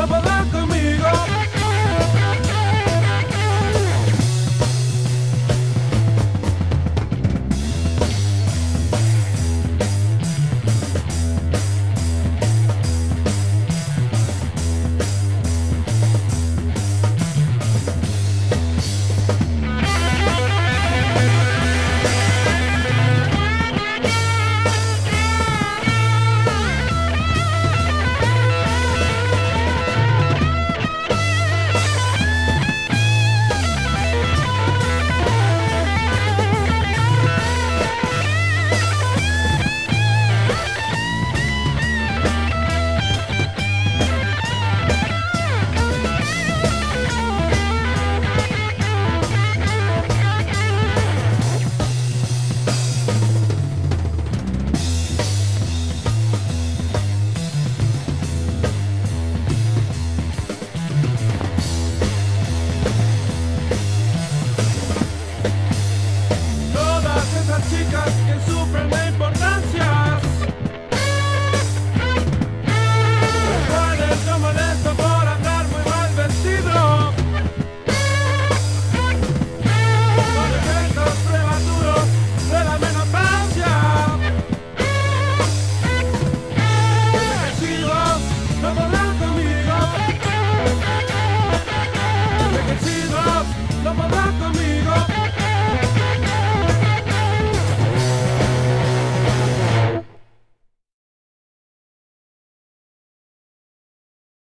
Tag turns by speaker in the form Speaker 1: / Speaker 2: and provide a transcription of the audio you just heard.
Speaker 1: Bye-bye.